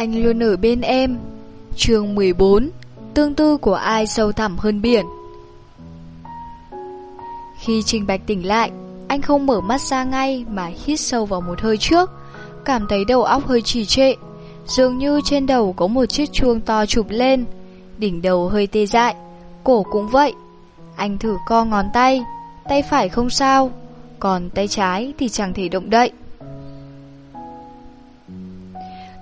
Anh luôn ở bên em. Chương 14 Tương tư của ai sâu thẳm hơn biển? Khi Trình Bạch tỉnh lại, Anh không mở mắt ra ngay Mà hít sâu vào một hơi trước, Cảm thấy đầu óc hơi trì trệ. Dường như trên đầu có một chiếc chuông to chụp lên, Đỉnh đầu hơi tê dại, Cổ cũng vậy. Anh thử co ngón tay Tay phải không sao, Còn tay trái thì chẳng thể động đậy.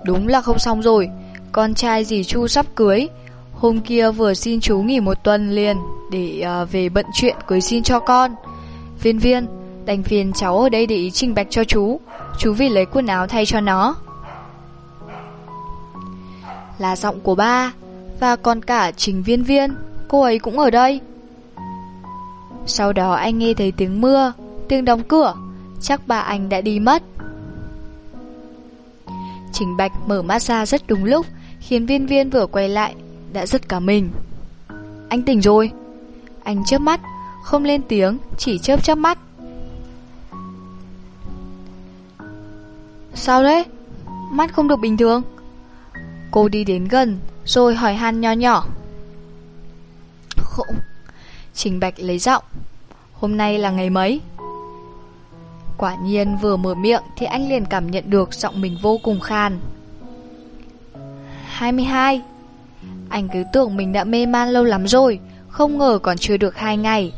Đúng là không xong rồi. Con trai dì Chu sắp cưới. Hôm kia vừa xin chú nghỉ một tuần liền Để uh, về bận chuyện cưới xin cho con. Viên viên Đành phiền cháu ở đây để ý trình bạch cho chú. Chú vì lấy quần áo thay cho nó. Là giọng của ba Và còn cả trình viên viên. Cô ấy cũng ở đây. Sau đó anh nghe thấy tiếng mưa Tiếng đóng cửa. Chắc bà anh đã đi mất. Trình Bạch mở mắt ra rất đúng lúc, Khiến viên viên vừa quay lại, Đã rất cả mình. Anh tỉnh rồi. Anh chớp mắt, Không lên tiếng, Chỉ chớp chớp mắt. Sao đấy Mắt không được bình thường. Cô đi đến gần, Rồi hỏi han nho nhỏ. Không. Trình Bạch lấy giọng. Hôm nay là ngày mấy? Quả nhiên vừa mở miệng thì anh liền cảm nhận được giọng mình vô cùng khan. 22 Anh cứ tưởng mình đã mê man lâu lắm rồi, không ngờ còn chưa được hai ngày.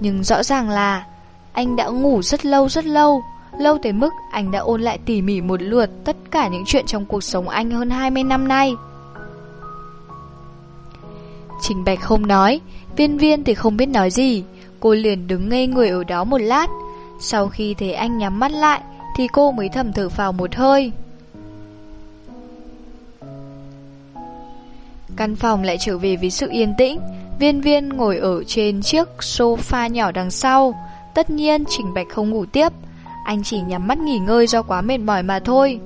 Nhưng rõ ràng là anh đã ngủ rất lâu rất lâu, lâu tới mức anh đã ôn lại tỉ mỉ một lượt tất cả những chuyện trong cuộc sống anh hơn 20 năm nay. Trình Bạch không nói, viên viên thì không biết nói gì, cô liền đứng ngây người ở đó một lát, sau khi thấy anh nhắm mắt lại Thì cô mới thầm thở vào một hơi. Căn phòng lại trở về với sự yên tĩnh. Viên viên ngồi ở trên chiếc sofa nhỏ đằng sau. Tất nhiên Trình Bạch không ngủ tiếp. Anh chỉ nhắm mắt nghỉ ngơi do quá mệt mỏi mà thôi.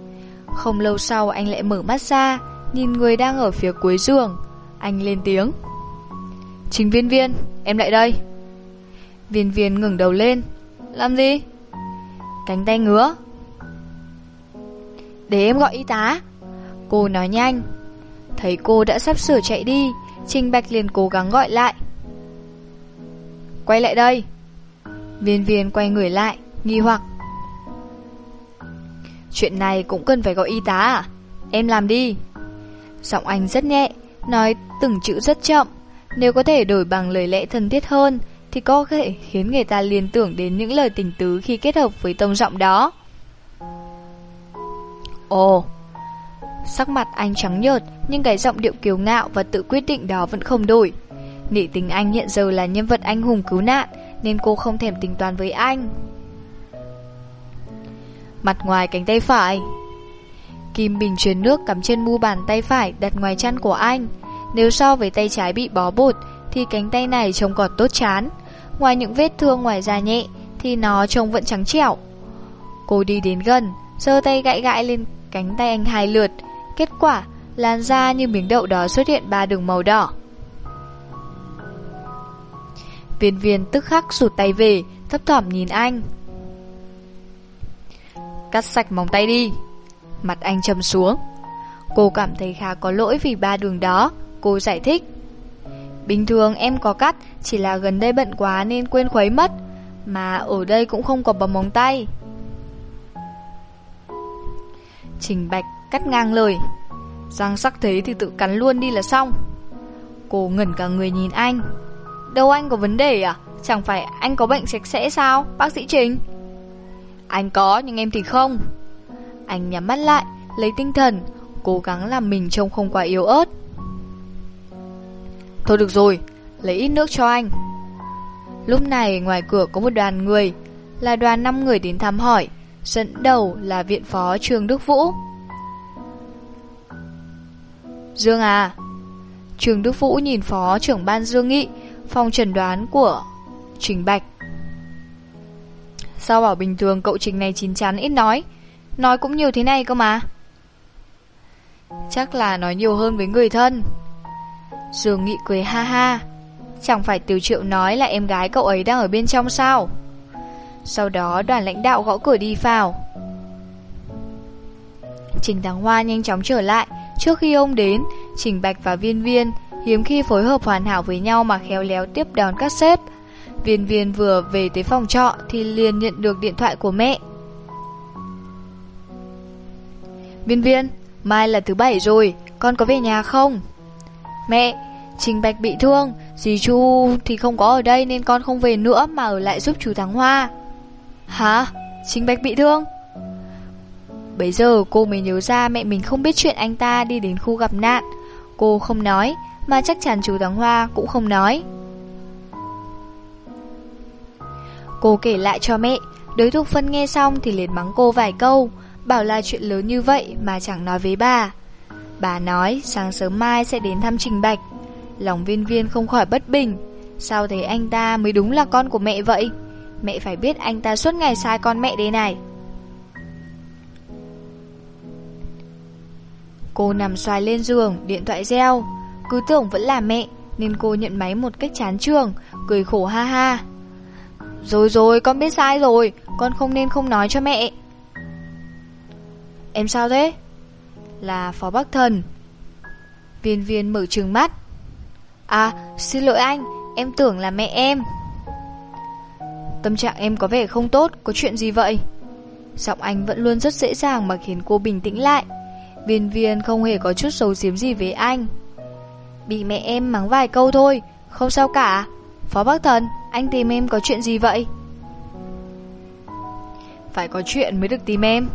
Không lâu sau anh lại mở mắt ra Nhìn người đang ở phía cuối giường. Anh lên tiếng. Trình viên viên, em lại đây. Viên viên ngừng đầu lên làm gì? Cánh tay ngứa. Để em gọi y tá. Cô nói nhanh. Thấy cô đã sắp sửa chạy đi, Trình Bạch liền cố gắng gọi lại. Quay lại đây. Viên viên quay người lại, Nghi hoặc. Chuyện này cũng cần phải gọi y tá à? Em làm đi. Giọng anh rất nhẹ, Nói từng chữ rất chậm. Nếu có thể đổi bằng lời lẽ thân thiết hơn thì có thể khiến người ta liên tưởng đến những lời tình tứ khi kết hợp với tông giọng đó. Ồ, sắc mặt anh trắng nhợt nhưng cái giọng điệu kiêu ngạo và tự quyết định đó vẫn không đổi. Nị tình anh hiện giờ là nhân vật anh hùng cứu nạn nên cô không thèm tính toán với anh. Mặt ngoài cánh tay phải Kim bình truyền nước cắm trên mu bàn tay phải đặt ngoài chân của anh Nếu so với tay trái bị bó bột Thì cánh tay này trông còn tốt chán Ngoài những vết thương ngoài da nhẹ, Thì nó trông vẫn trắng trẻo. Cô đi đến gần, giơ tay gãi gãi lên cánh tay anh hai lượt. Kết quả, làn da như miếng đậu đó xuất hiện ba đường màu đỏ. Viên viên tức khắc rụt tay về, Thấp thỏm nhìn anh. Cắt sạch móng tay đi. Mặt anh trầm xuống. Cô cảm thấy khá có lỗi vì ba đường đó, Cô giải thích. Bình thường em có cắt, chỉ là gần đây bận quá nên quên khuấy mất. Mà ở đây cũng không có bấm móng tay. Trình Bạch cắt ngang lời. Răng sắc thế thì tự cắn luôn đi là xong. Cô ngẩn cả người nhìn anh. Đâu anh có vấn đề à? Chẳng phải anh có bệnh sạch sẽ sao, bác sĩ Trình? Anh có nhưng em thì không. Anh nhắm mắt lại, lấy tinh thần, cố gắng làm mình trông không quá yếu ớt. Thôi được rồi, lấy ít nước cho anh. Lúc này ngoài cửa có một đoàn người, là đoàn 5 người đến thăm hỏi, dẫn đầu là viện phó Trường Đức Vũ. Dương à, Trường Đức Vũ nhìn phó trưởng ban Dương Nghị, phòng trần đoán của Trình Bạch. Sao bảo bình thường cậu Trình này chín chắn ít nói, nói cũng nhiều thế này cơ mà. Chắc là nói nhiều hơn với người thân. Dương Nghị cười ha ha Chẳng phải Tiểu Triệu nói là em gái cậu ấy đang ở bên trong sao Sau đó đoàn lãnh đạo gõ cửa đi vào Trình Thắng Hoa nhanh chóng trở lại Trước khi ông đến, Trình Bạch và Viên Viên hiếm khi phối hợp hoàn hảo với nhau mà khéo léo tiếp đón các sếp. Viên Viên vừa về tới phòng trọ thì liền nhận được điện thoại của mẹ. Viên Viên, mai là thứ bảy rồi, con có về nhà không? Mẹ, Trình Bạch bị thương, dì Chu thì không có ở đây nên con không về nữa mà ở lại giúp chú Thắng Hoa. Hả? Trình Bạch bị thương? Bây giờ cô mới nhớ ra mẹ mình không biết chuyện anh ta đi đến khu gặp nạn. Cô không nói, mà chắc chắn chú Thắng Hoa cũng không nói. Cô kể lại cho mẹ, đối thục phân nghe xong thì liền mắng cô vài câu, bảo là chuyện lớn như vậy mà chẳng nói với bà. Bà nói sáng sớm mai sẽ đến thăm Trình Bạch. Lòng viên viên không khỏi bất bình. Sao thế anh ta mới đúng là con của mẹ vậy? Mẹ phải biết anh ta suốt ngày sai con mẹ đây này. Cô nằm xoài lên giường, điện thoại reo. Cứ tưởng vẫn là mẹ, nên cô nhận máy một cách chán trường, cười khổ ha ha. Rồi rồi, con biết sai rồi, con không nên không nói cho mẹ. Em sao thế? Là Phó Bắc Thần. Viên viên mở trừng mắt. À, xin lỗi anh, em tưởng là mẹ em. Tâm trạng em có vẻ không tốt, có chuyện gì vậy? Giọng anh vẫn luôn rất dễ dàng mà khiến cô bình tĩnh lại. Viên viên không hề có chút xấu xiếm gì với anh. Bị mẹ em mắng vài câu thôi, không sao cả. Phó Bắc Thần, anh tìm em có chuyện gì vậy? Phải có chuyện mới được tìm em.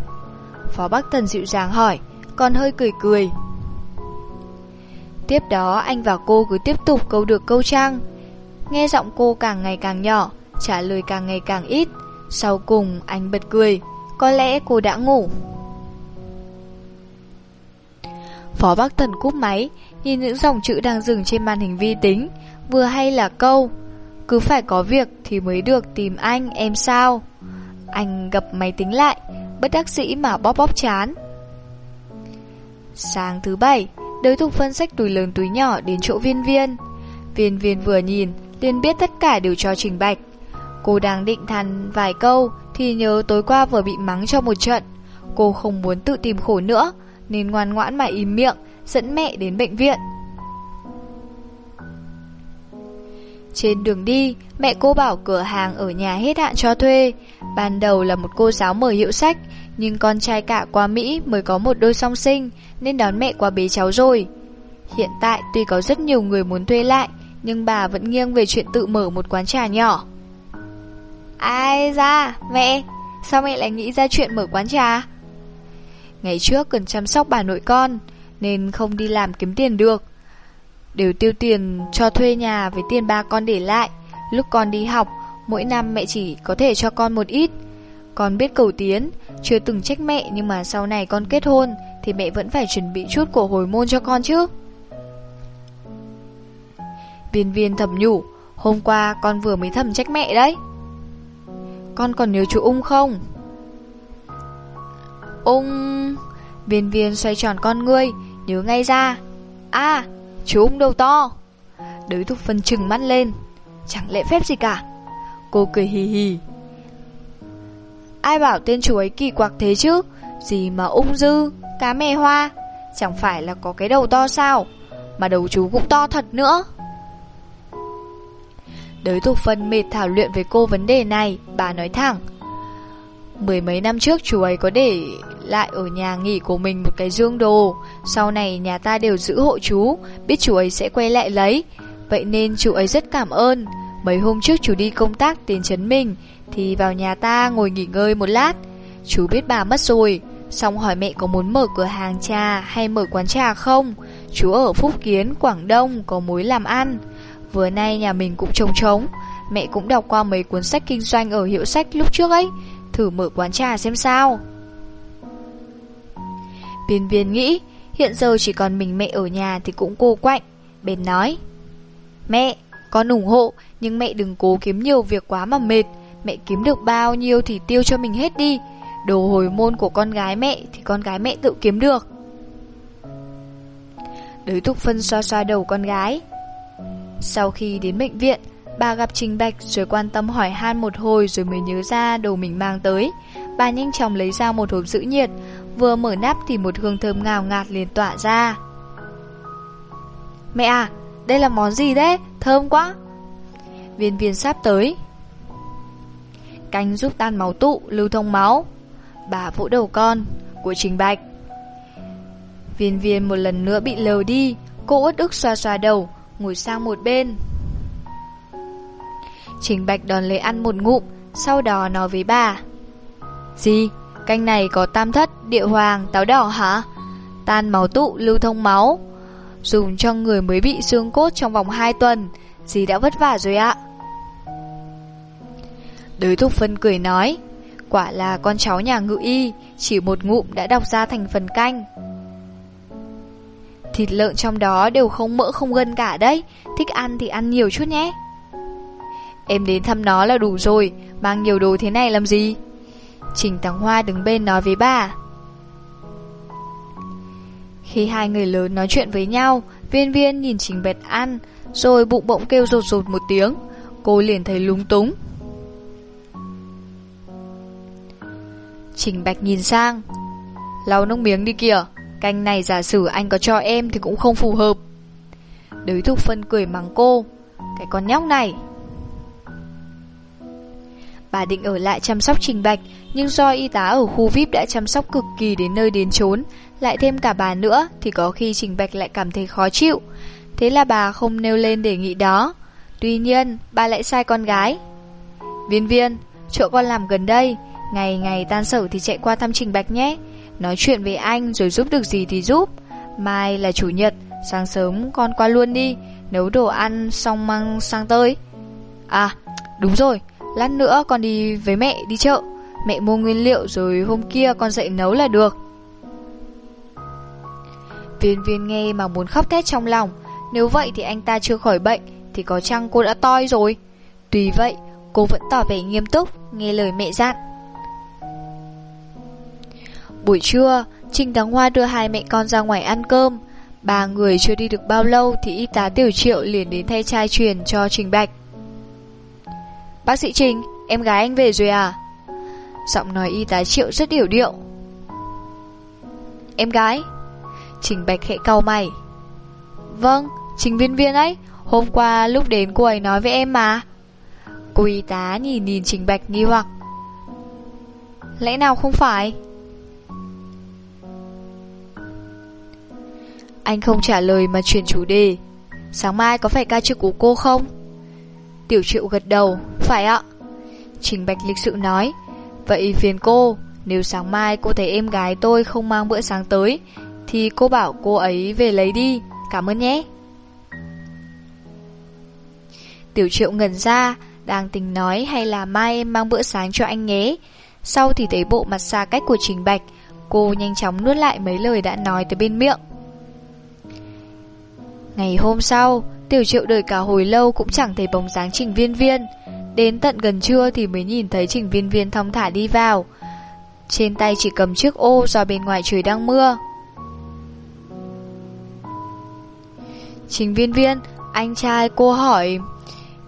Phó Bắc Thần dịu dàng hỏi, còn hơi cười cười. Tiếp đó anh và cô cứ tiếp tục câu được câu trang. Nghe giọng cô càng ngày càng nhỏ, trả lời càng ngày càng ít. Sau cùng anh bật cười, có lẽ cô đã ngủ. Phó Bắc Thần cúp máy, nhìn những dòng chữ đang dừng trên màn hình vi tính, vừa hay là câu Cứ phải có việc thì mới được tìm anh, em sao? Anh gập máy tính lại, bất đắc sĩ mà bóp bóp chán. Sáng thứ bảy, đối thục phân sách túi lớn túi nhỏ đến chỗ viên viên. Viên viên vừa nhìn, liền biết tất cả đều cho trình bạch. Cô đang định than vài câu thì nhớ tối qua vừa bị mắng cho một trận. Cô không muốn tự tìm khổ nữa, nên ngoan ngoãn mà im miệng, dẫn mẹ đến bệnh viện. Trên đường đi, mẹ cô bảo cửa hàng ở nhà hết hạn cho thuê. Ban đầu là một cô giáo mở hiệu sách, nhưng con trai cả qua Mỹ mới có một đôi song sinh, nên đón mẹ qua bế cháu rồi. Hiện tại tuy có rất nhiều người muốn thuê lại, nhưng bà vẫn nghiêng về chuyện tự mở một quán trà nhỏ. Ai ra, mẹ, sao mẹ lại nghĩ ra chuyện mở quán trà? Ngày trước cần chăm sóc bà nội con, nên không đi làm kiếm tiền được. Đều tiêu tiền cho thuê nhà với tiền ba con để lại. Lúc con đi học, mỗi năm mẹ chỉ có thể cho con một ít. Con biết cầu tiến, chưa từng trách mẹ nhưng mà sau này con kết hôn thì mẹ vẫn phải chuẩn bị chút của hồi môn cho con chứ. Viên viên thầm nhủ, hôm qua con vừa mới thầm trách mẹ đấy. Con còn nhớ chú Ung không? Ung... Viên viên xoay tròn con ngươi, nhớ ngay ra. À, chú Ung đầu to. Đới thúc phân trừng mắt lên. Chẳng lẽ phép gì cả. Cô cười hì hì. Ai bảo tên chú ấy kỳ quặc thế chứ? Gì mà ung dư, cá mè hoa. Chẳng phải là có cái đầu to sao? Mà đầu chú cũng to thật nữa. Đới thuộc phân mệt thảo luyện với cô vấn đề này, bà nói thẳng. Mười mấy năm trước chú ấy có để lại ở nhà nghỉ của mình một cái dương đồ Sau này nhà ta đều giữ hộ chú Biết chú ấy sẽ quay lại lấy Vậy nên chú ấy rất cảm ơn Mấy hôm trước chú đi công tác đến chấn mình Thì vào nhà ta ngồi nghỉ ngơi một lát Chú biết bà mất rồi. Xong hỏi mẹ có muốn mở cửa hàng trà hay mở quán trà không? Chú ở Phúc Kiến, Quảng Đông có mối làm ăn. Vừa nay nhà mình cũng trống trống. Mẹ cũng đọc qua mấy cuốn sách kinh doanh ở hiệu sách lúc trước ấy. Thử mở quán trà xem sao. Viên viên nghĩ Hiện giờ chỉ còn mình mẹ ở nhà thì cũng cô quạnh. Bên nói Mẹ, con ủng hộ Nhưng mẹ đừng cố kiếm nhiều việc quá mà mệt. Mẹ kiếm được bao nhiêu thì tiêu cho mình hết đi. Đồ hồi môn của con gái mẹ Thì con gái mẹ tự kiếm được Đới thúc phân xoa xoa đầu con gái Sau khi đến bệnh viện Bà gặp Trình Bạch rồi quan tâm hỏi han một hồi rồi mới nhớ ra đồ mình mang tới. Bà nhanh chóng lấy ra một hộp giữ nhiệt, vừa mở nắp thì một hương thơm ngào ngạt liền tỏa ra. Mẹ à, đây là món gì đấy? Thơm quá. Viên viên sắp tới. Canh giúp tan máu tụ, lưu thông máu. Bà vỗ đầu con, của Trình Bạch. Viên viên một lần nữa bị lờ đi, cô uất ức xoa xoa đầu, ngồi sang một bên. Trình Bạch đòn lấy ăn một ngụm, sau đó nói với bà. Gì? Canh này có tam thất, địa hoàng, táo đỏ hả? Tan máu tụ, lưu thông máu. Dùng cho người mới bị xương cốt trong vòng 2 tuần. Dì đã vất vả rồi ạ. đối thúc Phân cười nói. Quả là con cháu nhà ngự y, chỉ một ngụm đã đọc ra thành phần canh. Thịt lợn trong đó đều không mỡ không gân cả đấy, thích ăn thì ăn nhiều chút nhé. Em đến thăm nó là đủ rồi, mang nhiều đồ thế này làm gì? Trình Tàng Hoa đứng bên nói với bà. Khi hai người lớn nói chuyện với nhau, viên viên nhìn Trình Bệt ăn, rồi bụng bỗng kêu rột rột một tiếng. Cô liền thấy lúng túng. Trình Bạch nhìn sang. Lau nước miếng đi kìa, canh này giả sử anh có cho em thì cũng không phù hợp. Đới Thục Phân cười mắng cô. Cái con nhóc này. Bà định ở lại chăm sóc Trình Bạch, nhưng do y tá ở khu VIP đã chăm sóc cực kỳ đến nơi đến chốn, lại thêm cả bà nữa thì có khi Trình Bạch lại cảm thấy khó chịu. Thế là bà không nêu lên đề nghị đó. Tuy nhiên, bà lại sai con gái. Viên viên, chỗ con làm gần đây, ngày ngày tan sở thì chạy qua thăm Trình Bạch nhé. Nói chuyện với anh rồi giúp được gì thì giúp. Mai là chủ nhật, sáng sớm con qua luôn đi, nấu đồ ăn xong mang sang tới. À, đúng rồi, lát nữa con đi với mẹ đi chợ. Mẹ mua nguyên liệu rồi hôm kia con dậy nấu là được. Viên viên nghe mà muốn khóc thét trong lòng Nếu vậy thì anh ta chưa khỏi bệnh Thì có chăng cô đã toi rồi Tuy vậy cô vẫn tỏ vẻ nghiêm túc Nghe lời mẹ dặn Buổi trưa Trình Thắng Hoa đưa hai mẹ con ra ngoài ăn cơm. Ba người chưa đi được bao lâu Thì y tá tiểu triệu liền đến thay trai truyền cho Trình Bạch. Bác sĩ Trình Em gái anh về rồi à? Giọng nói y tá triệu rất hiểu điệu. Em gái? Trình Bạch khẽ cau mày. Vâng, Trình viên viên ấy Hôm qua lúc đến cô ấy nói với em mà. Cô y tá nhìn nhìn Trình Bạch nghi hoặc. Lẽ nào không phải? Anh không trả lời mà chuyển chủ đề. Sáng mai có phải ca trực của cô không? Tiểu triệu gật đầu, Phải ạ. Trình Bạch lịch sự nói, Vậy phiền cô, Nếu sáng mai cô thấy em gái tôi không mang bữa sáng tới, thì cô bảo cô ấy về lấy đi. Cảm ơn nhé. Tiểu triệu ngẩn ra, Đang tình nói hay là mai em mang bữa sáng cho anh nhé. Sau thì thấy bộ mặt xa cách của Trình Bạch, Cô nhanh chóng nuốt lại mấy lời đã nói tới bên miệng. Ngày hôm sau Tiểu triệu đợi cả hồi lâu cũng chẳng thấy bóng dáng trình viên viên Đến tận gần trưa thì mới nhìn thấy trình viên viên thong thả đi vào Trên tay chỉ cầm chiếc ô do bên ngoài trời đang mưa Trình viên viên, anh trai cô hỏi...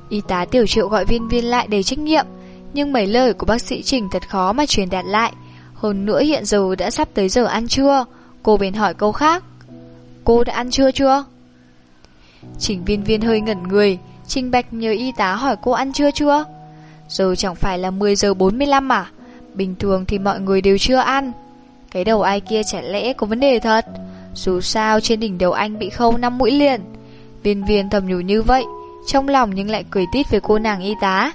Y tá tiểu triệu gọi viên viên lại đầy trách nhiệm, nhưng mấy lời của bác sĩ Trình thật khó mà truyền đạt lại. Hơn nữa hiện giờ đã sắp tới giờ ăn trưa, cô bèn hỏi câu khác. Cô đã ăn trưa chưa? Trình viên viên hơi ngẩn người, Trình Bạch nhờ y tá hỏi cô ăn trưa chưa? Giờ chẳng phải là 10 giờ 45 à? Bình thường thì mọi người đều chưa ăn. Cái đầu ai kia chả lẽ có vấn đề thật? Dù sao trên đỉnh đầu anh bị khâu năm mũi liền Viên viên thầm nhủ như vậy Trong lòng nhưng lại cười tít về cô nàng y tá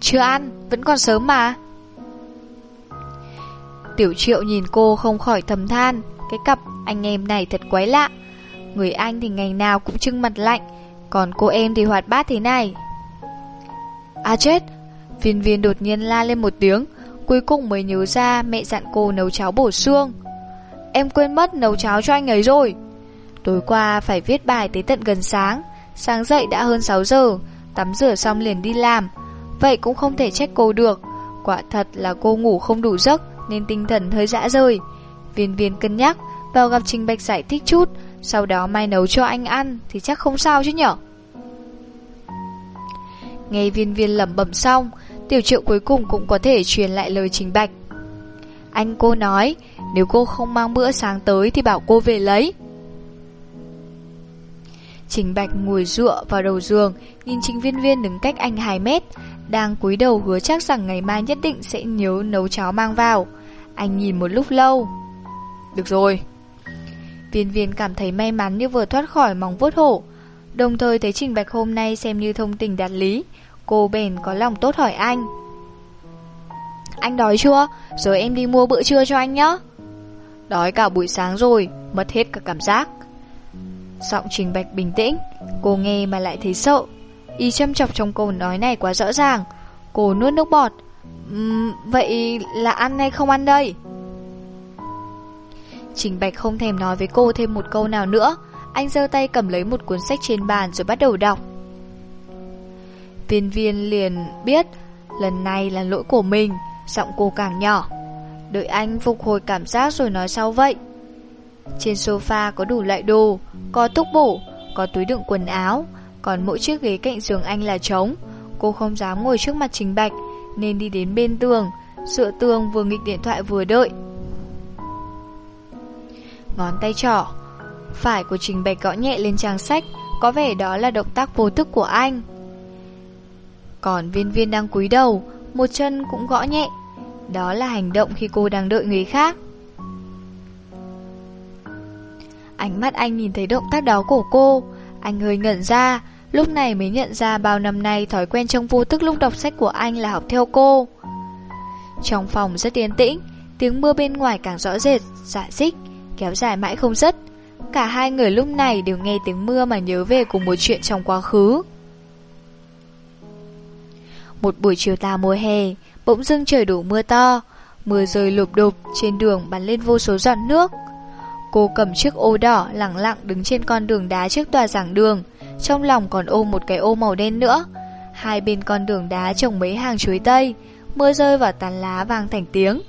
Chưa ăn Vẫn còn sớm mà Tiểu triệu nhìn cô không khỏi thầm than Cái cặp anh em này thật quái lạ Người anh thì ngày nào cũng trưng mặt lạnh. Còn cô em thì hoạt bát thế này. À chết, Viên viên đột nhiên la lên một tiếng, Cuối cùng mới nhớ ra mẹ dặn cô nấu cháo bổ xương. Em quên mất nấu cháo cho anh ấy rồi. Tối qua phải viết bài tới tận gần sáng Sáng dậy đã hơn 6 giờ, Tắm rửa xong liền đi làm. Vậy cũng không thể trách cô được. Quả thật là cô ngủ không đủ giấc, Nên tinh thần hơi dã rời. Viên viên cân nhắc, Vào gặp Trình Bạch giải thích chút sau đó mai nấu cho anh ăn Thì chắc không sao chứ nhở Nghe viên viên lẩm bẩm xong Tiểu triệu cuối cùng cũng có thể truyền lại lời Trình Bạch Anh cô nói nếu cô không mang bữa sáng tới thì bảo cô về lấy. Trình Bạch ngồi dựa vào đầu giường, nhìn Trình Viên Viên đứng cách anh 2 mét, đang cúi đầu hứa chắc rằng ngày mai nhất định sẽ nhớ nấu cháo mang vào. Anh nhìn một lúc lâu. Được rồi. Viên Viên cảm thấy may mắn như vừa thoát khỏi móng vuốt hổ, đồng thời thấy Trình Bạch hôm nay xem như thông tình đạt lý, cô bèn có lòng tốt hỏi anh. Anh đói chưa? Rồi em đi mua bữa trưa cho anh nhé. Đói cả buổi sáng rồi, mất hết cả cảm giác. Giọng Trình Bạch bình tĩnh, cô nghe mà lại thấy sợ. Y châm chọc trong câu nói này quá rõ ràng. Cô nuốt nước bọt. Uhm, vậy là ăn hay không ăn đây? Trình Bạch không thèm nói với cô thêm một câu nào nữa. Anh giơ tay cầm lấy một cuốn sách trên bàn rồi bắt đầu đọc. Viên viên liền biết lần này là lỗi của mình, giọng cô càng nhỏ. Đợi anh phục hồi cảm giác rồi nói sau vậy. Trên sofa có đủ loại đồ, có túc bổ, có túi đựng quần áo, còn mỗi chiếc ghế cạnh giường anh là trống. Cô không dám ngồi trước mặt Trình Bạch, nên đi đến bên tường, dựa tường vừa nghịch điện thoại vừa đợi. Ngón tay trỏ, phải của Trình Bạch gõ nhẹ lên trang sách, có vẻ đó là động tác vô thức của anh. Còn viên viên đang cúi đầu, một chân cũng gõ nhẹ. Đó là hành động khi cô đang đợi người khác. Ánh mắt anh nhìn thấy động tác đó của cô Anh hơi ngẩn ra Lúc này mới nhận ra bao năm nay Thói quen trong vô thức lúc đọc sách của anh là học theo cô Trong phòng rất yên tĩnh Tiếng mưa bên ngoài càng rõ rệt giả dích Kéo dài mãi không dứt Cả hai người lúc này đều nghe tiếng mưa Mà nhớ về cùng một chuyện trong quá khứ Một buổi chiều tà mùa hè Bỗng dưng trời đổ mưa to Mưa rơi lụp đụp Trên đường bắn lên vô số giọt nước Cô cầm chiếc ô đỏ lặng lặng đứng trên con đường đá trước tòa giảng đường, trong lòng còn ôm một cái ô màu đen nữa. Hai bên con đường đá trồng mấy hàng chuối tây, mưa rơi vào tàn lá vang thành tiếng.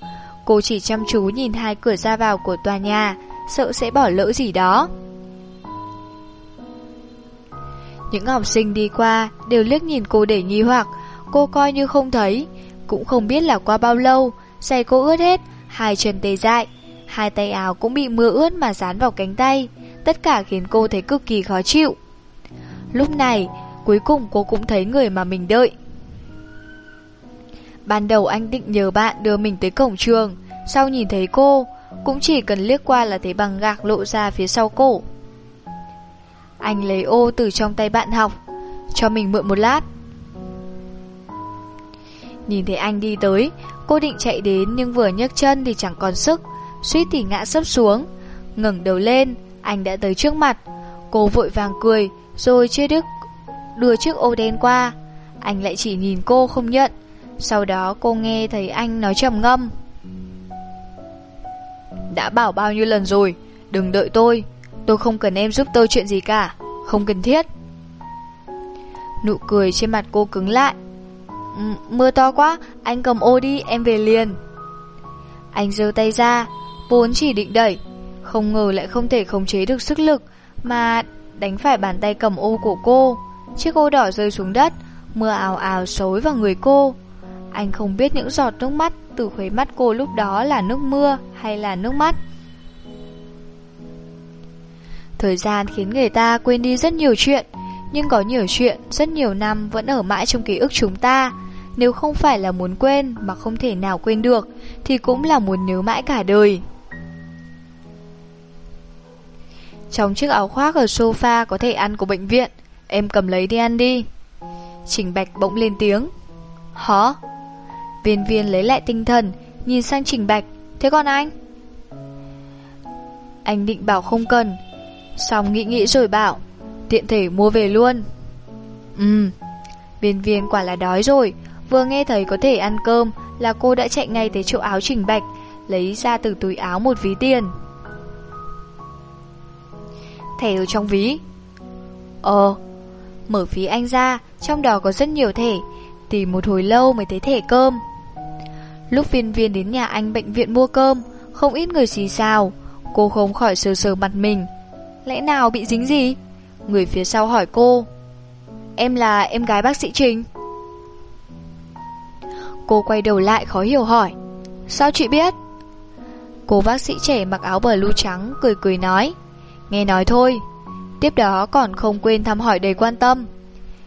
Cô chỉ chăm chú nhìn hai cửa ra vào của tòa nhà, sợ sẽ bỏ lỡ gì đó. Những học sinh đi qua đều liếc nhìn cô để nghi hoặc, cô coi như không thấy, cũng không biết là qua bao lâu, giày cô ướt hết, hai chân tê dại, Hai tay áo cũng bị mưa ướt mà dán vào cánh tay Tất cả khiến cô thấy cực kỳ khó chịu. Lúc này Cuối cùng cô cũng thấy người mà mình đợi. Ban đầu anh định nhờ bạn đưa mình tới cổng trường Sau nhìn thấy cô Cũng chỉ cần liếc qua là thấy bằng gạc lộ ra phía sau cổ Anh lấy ô từ trong tay bạn học Cho mình mượn một lát Nhìn thấy anh đi tới Cô định chạy đến nhưng vừa nhấc chân thì chẳng còn sức suýt thì ngã sấp xuống. ngẩng đầu lên, anh đã tới trước mặt. Cô vội vàng cười, rồi chưa đức đưa chiếc ô đen qua. Anh lại chỉ nhìn cô không nhận. Sau đó cô nghe thấy anh nói trầm ngâm. Đã bảo bao nhiêu lần rồi, đừng đợi tôi. Tôi không cần em giúp tôi chuyện gì cả, không cần thiết. Nụ cười trên mặt cô cứng lại. Ừ, mưa to quá, anh cầm ô đi, em về liền. Anh giơ tay ra, Vốn chỉ định đẩy Không ngờ lại không thể khống chế được sức lực Mà đánh phải bàn tay cầm ô của cô Chiếc ô đỏ rơi xuống đất Mưa ào ào xối vào người cô anh không biết những giọt nước mắt Từ khuấy mắt cô lúc đó là nước mưa Hay là nước mắt. Thời gian khiến người ta quên đi rất nhiều chuyện, Nhưng có nhiều chuyện Rất nhiều năm vẫn ở mãi trong ký ức chúng ta. Nếu không phải là muốn quên Mà không thể nào quên được, Thì cũng là muốn nhớ mãi cả đời. Trong chiếc áo khoác ở sofa có thể ăn của bệnh viện, Em cầm lấy đi ăn đi. Trình Bạch bỗng lên tiếng. Hả? Viên viên lấy lại tinh thần Nhìn sang Trình Bạch Thế còn anh? Anh định bảo không cần Xong nghĩ nghĩ rồi bảo Tiện thể mua về luôn Ừm Viên viên quả là đói rồi Vừa nghe thấy có thể ăn cơm Là cô đã chạy ngay tới chỗ áo Trình Bạch Lấy ra từ túi áo một ví tiền thẻ ở trong ví. Ờ, mở ví anh ra, trong đó có rất nhiều thẻ, tìm một hồi lâu mới thấy thẻ cơm. Lúc viên viên đến nhà anh bệnh viện mua cơm, không ít người xì xào, cô không khỏi sờ sờ mặt mình. Lẽ nào bị dính gì? Người phía sau hỏi cô. Em là em gái bác sĩ Trình. Cô quay đầu lại khó hiểu hỏi. Sao chị biết? Cô bác sĩ trẻ mặc áo bờ blue trắng cười cười nói. Nghe nói thôi Tiếp đó còn không quên thăm hỏi đầy quan tâm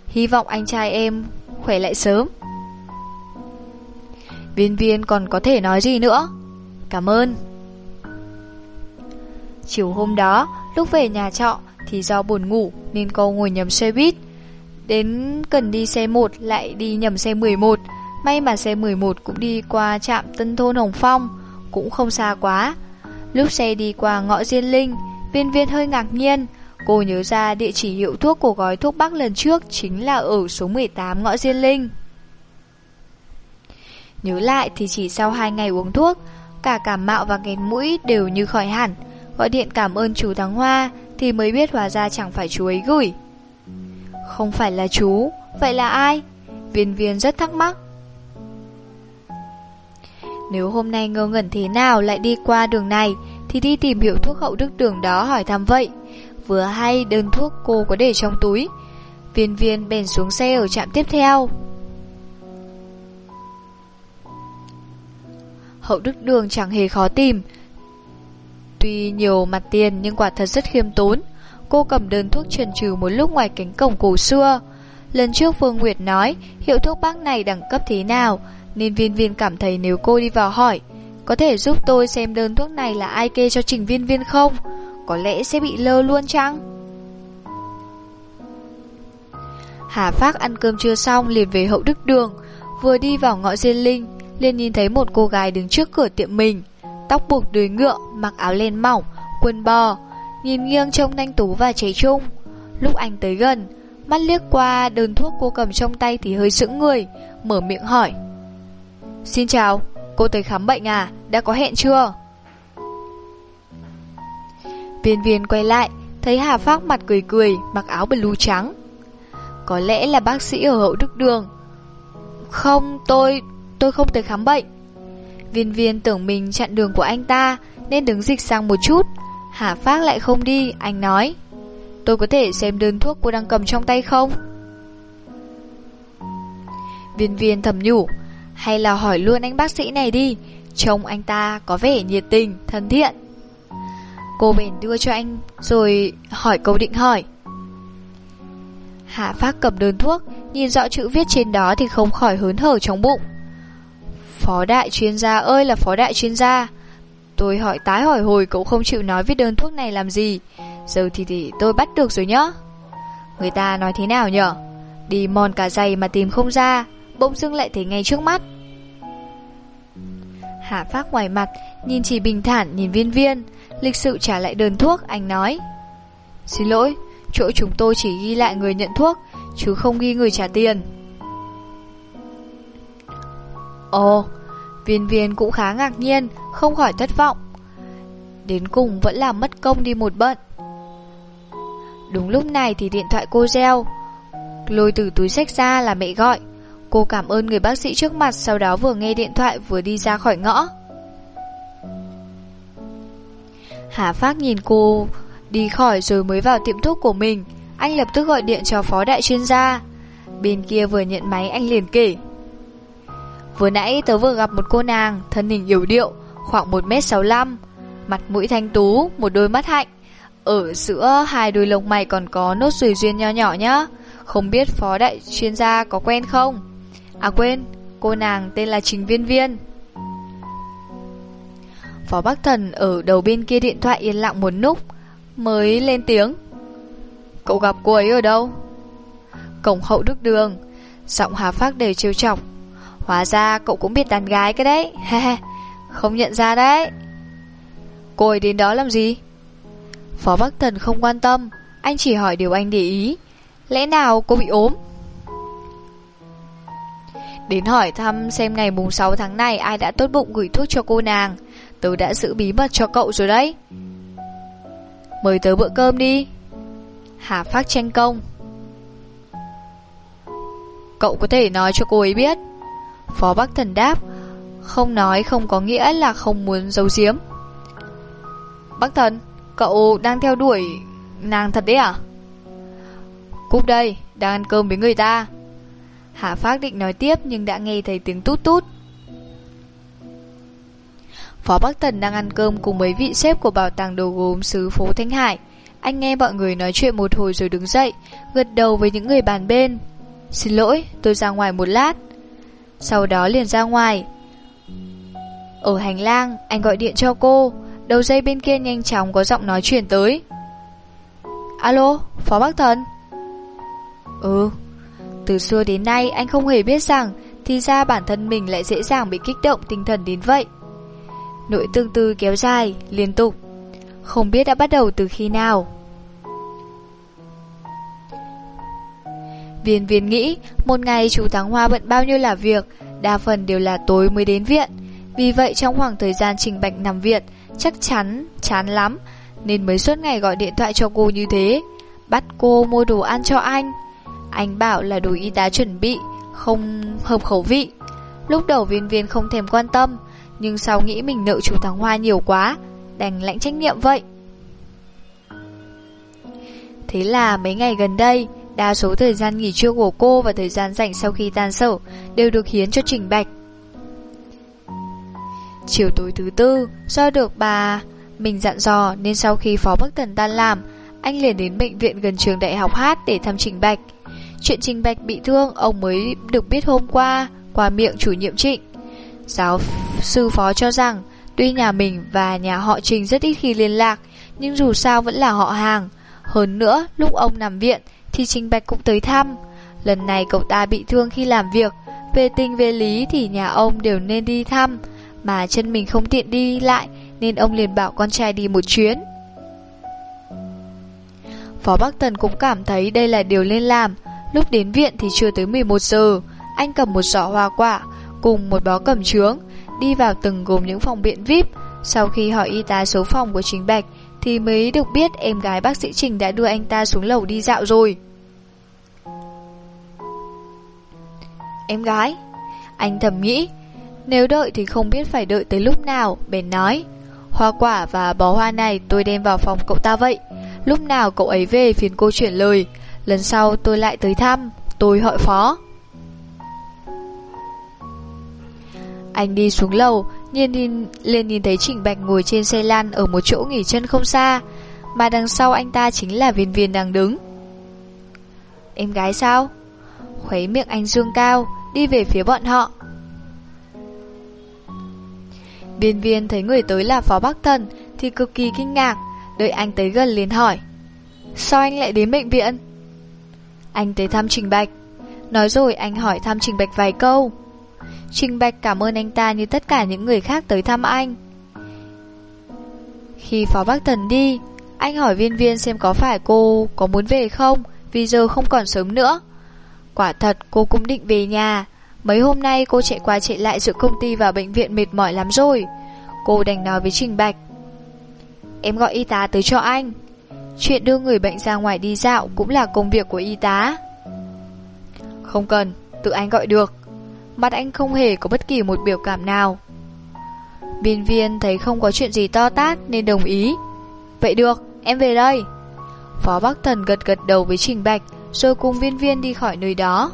Hy vọng anh trai em khỏe lại sớm Viên viên còn có thể nói gì nữa? Cảm ơn. Chiều hôm đó, Lúc về nhà trọ Thì do buồn ngủ Nên cô ngồi nhầm xe buýt. Đến cần đi xe 1 Lại đi nhầm xe 11 May mà xe 11 cũng đi qua trạm Tân Thôn Hồng Phong, Cũng không xa quá. Lúc xe đi qua ngõ Diên Linh, Viên viên hơi ngạc nhiên. Cô nhớ ra địa chỉ hiệu thuốc của gói thuốc bắc lần trước Chính là ở số 18 ngõ Diên Linh. Nhớ lại thì chỉ sau 2 ngày uống thuốc, Cả cảm mạo và nghẹt mũi đều như khỏi hẳn. Gọi điện cảm ơn chú Thắng Hoa Thì mới biết hóa ra chẳng phải chú ấy gửi. Không phải là chú, Vậy là ai? Viên viên rất thắc mắc. Nếu hôm nay ngơ ngẩn thế nào lại đi qua đường này, Thì đi tìm hiểu thuốc hậu đức đường đó hỏi thăm vậy. Vừa hay đơn thuốc cô có để trong túi. Viên viên bèn xuống xe ở trạm tiếp theo. Hậu đức đường chẳng hề khó tìm. Tuy nhiều mặt tiền nhưng quả thật rất khiêm tốn. Cô cầm đơn thuốc trần trừ một lúc ngoài cánh cổng cổ xưa. Lần trước Phương Nguyệt nói, hiệu thuốc bác này đẳng cấp thế nào, Nên viên viên cảm thấy nếu cô đi vào hỏi, Có thể giúp tôi xem đơn thuốc này là ai kê cho trình viên viên không? Có lẽ sẽ bị lơ luôn chăng? Hà Phác ăn cơm chưa xong liền về hậu đức đường, Vừa đi vào ngõ Diên Linh liền nhìn thấy một cô gái đứng trước cửa tiệm mình. Tóc buộc đuôi ngựa, mặc áo len mỏng, quần bò. Nhìn nghiêng trông thanh tú và trẻ trung. Lúc anh tới gần Mắt liếc qua đơn thuốc cô cầm trong tay thì hơi sững người Mở miệng hỏi. Xin chào, cô tới khám bệnh à? Đã có hẹn chưa? Viên viên quay lại Thấy Hà Phác mặt cười cười Mặc áo blue trắng. Có lẽ là bác sĩ ở hậu đức đường. Không, tôi Tôi không tới khám bệnh. Viên viên tưởng mình chặn đường của anh ta Nên đứng dịch sang một chút. Hà phát lại không đi Anh nói Tôi có thể xem đơn thuốc cô đang cầm trong tay không? Viên viên thầm nhủ Hay là hỏi luôn anh bác sĩ này đi Trông anh ta có vẻ nhiệt tình, thân thiện. Cô bèn đưa cho anh Rồi hỏi câu định hỏi. Hạ phát cầm đơn thuốc Nhìn rõ chữ viết trên đó thì không khỏi hớn hở trong bụng. Phó đại chuyên gia ơi là phó đại chuyên gia. Tôi hỏi tái hỏi hồi cậu không chịu nói viết đơn thuốc này làm gì. Giờ thì thì tôi bắt được rồi nhá. Người ta nói thế nào nhở? Đi mòn cả giày mà tìm không ra, Bỗng dưng lại thấy ngay trước mắt. Hạ phát ngoài mặt, Nhìn chỉ bình thản, nhìn viên viên, Lịch sự trả lại đơn thuốc, Anh nói. Xin lỗi, Chỗ chúng tôi chỉ ghi lại người nhận thuốc, Chứ không ghi người trả tiền. Ồ Viên viên cũng khá ngạc nhiên, Không khỏi thất vọng. Đến cùng vẫn là mất công đi một bận. Đúng lúc này thì điện thoại cô reo. Lôi từ túi sách ra là mẹ gọi. Cô cảm ơn người bác sĩ trước mặt, Sau đó vừa nghe điện thoại vừa đi ra khỏi ngõ. Hà phát nhìn cô Đi khỏi rồi mới vào tiệm thuốc của mình. Anh lập tức gọi điện cho phó đại chuyên gia. Bên kia vừa nhận máy, anh liền kể. Vừa nãy tớ vừa gặp một cô nàng, Thân hình yếu điệu, Khoảng 1m65 Mặt mũi thanh tú, Một đôi mắt hạnh. Ở giữa hai đôi lông mày còn có nốt ruồi duyên nho nhỏ nhá. Không biết phó đại chuyên gia có quen không? À quên, Cô nàng tên là Trình Viên Viên. Phó Bắc Thần ở đầu bên kia điện thoại yên lặng một nút Mới lên tiếng. Cậu gặp cô ấy ở đâu? Cổng hậu đức đường, Giọng Hà Phác đều trêu chọc. Hóa ra cậu cũng biết đàn gái cái đấy. Không nhận ra đấy. Cô ấy đến đó làm gì? Phó Bắc Thần không quan tâm, Anh chỉ hỏi điều anh để ý. Lẽ nào cô bị ốm? Đến hỏi thăm xem ngày mùng 6 tháng này Ai đã tốt bụng gửi thuốc cho cô nàng. Tớ đã giữ bí mật cho cậu rồi đấy. Mời tớ bữa cơm đi. Hà Phát tranh công. Cậu có thể nói cho cô ấy biết. Phó Bắc Thần đáp Không nói không có nghĩa là không muốn giấu giếm. Bắc Thần Cậu đang theo đuổi nàng thật đấy à? Cúp đây Đang ăn cơm với người ta. Hạ Phác định nói tiếp nhưng đã nghe thấy tiếng tút tút. Phó Bắc Thần đang ăn cơm cùng mấy vị sếp của bảo tàng đồ gốm xứ phố Thanh Hải. Anh nghe mọi người nói chuyện một hồi rồi đứng dậy, gật đầu với những người bàn bên. Xin lỗi, tôi ra ngoài một lát. Sau đó liền ra ngoài. Ở hành lang, anh gọi điện cho cô. Đầu dây bên kia nhanh chóng có giọng nói chuyển tới. Alo, Phó Bắc Thần. Ừ, từ xưa đến nay anh không hề biết rằng thì ra bản thân mình lại dễ dàng bị kích động tinh thần đến vậy. Nỗi tương tư kéo dài, liên tục. Không biết đã bắt đầu từ khi nào. Viên viên nghĩ, một ngày chú Thắng Hoa bận bao nhiêu là việc, đa phần đều là tối mới đến viện. Vì vậy trong khoảng thời gian trình bạch nằm viện, chắc chắn, chán lắm, nên mới suốt ngày gọi điện thoại cho cô như thế. Bắt cô mua đồ ăn cho anh. Anh bảo là đồ y tá chuẩn bị, không hợp khẩu vị. Lúc đầu viên viên không thèm quan tâm, nhưng sau nghĩ mình nợ chú Thắng Hoa nhiều quá, đành lãnh trách nhiệm vậy. Thế là mấy ngày gần đây, đa số thời gian nghỉ trưa của cô và thời gian rảnh sau khi tan sở đều được hiến cho Trình Bạch. Chiều tối thứ tư, do được bà mình dặn dò nên sau khi Phó Bắc Thần tan làm, anh liền đến bệnh viện gần trường đại học hát để thăm Trình Bạch. Chuyện Trình Bạch bị thương ông mới được biết hôm qua qua miệng chủ nhiệm Trịnh. Giáo sư Phó cho rằng tuy nhà mình và nhà họ Trình rất ít khi liên lạc, nhưng dù sao vẫn là họ hàng. Hơn nữa, lúc ông nằm viện thì Trình Bạch cũng tới thăm. Lần này cậu ta bị thương khi làm việc, về tình về lý thì nhà ông đều nên đi thăm, mà chân mình không tiện đi lại nên ông liền bảo con trai đi một chuyến. Phó Bắc Tần cũng cảm thấy đây là điều nên làm. Lúc đến viện thì chưa tới 11 giờ, anh cầm một giỏ hoa quả cùng một bó cẩm trướng, đi vào từng gồm những phòng biện VIP. Sau khi hỏi y tá số phòng của Trình Bạch thì mới được biết em gái bác sĩ Trình đã đưa anh ta xuống lầu đi dạo rồi. Em gái, anh thầm nghĩ, nếu đợi thì không biết phải đợi tới lúc nào, bèn nói. Hoa quả và bó hoa này tôi đem vào phòng cậu ta vậy. Lúc nào cậu ấy về phiền cô chuyển lời, lần sau tôi lại tới thăm, tôi hỏi phó. Anh đi xuống lầu, nhiên nhìn, liền nhìn thấy Trình Bạch ngồi trên xe lan ở một chỗ nghỉ chân không xa, mà đằng sau anh ta chính là viên viên đang đứng. Em gái sao? Khuấy miệng anh dương cao, đi về phía bọn họ. Viên viên thấy người tới là Phó Bắc Thần thì cực kỳ kinh ngạc, đợi anh tới gần liền hỏi. Sao anh lại đến bệnh viện? Anh tới thăm Trình Bạch. Nói rồi anh hỏi thăm Trình Bạch vài câu. Trình Bạch cảm ơn anh ta như tất cả những người khác tới thăm anh. Khi Phó Bắc Thần đi, anh hỏi viên viên xem có phải cô có muốn về không, vì giờ không còn sớm nữa. Quả thật cô cũng định về nhà, mấy hôm nay cô chạy qua chạy lại giữa công ty và bệnh viện mệt mỏi lắm rồi. Cô đành nói với Trình Bạch. Em gọi y tá tới cho anh. Chuyện đưa người bệnh ra ngoài đi dạo cũng là công việc của y tá. Không cần, tự anh gọi được. Mặt anh không hề có bất kỳ một biểu cảm nào. Viên viên thấy không có chuyện gì to tát nên đồng ý. Vậy được, em về đây. Phó Bắc Thần gật gật đầu với Trình Bạch rồi cùng viên viên đi khỏi nơi đó.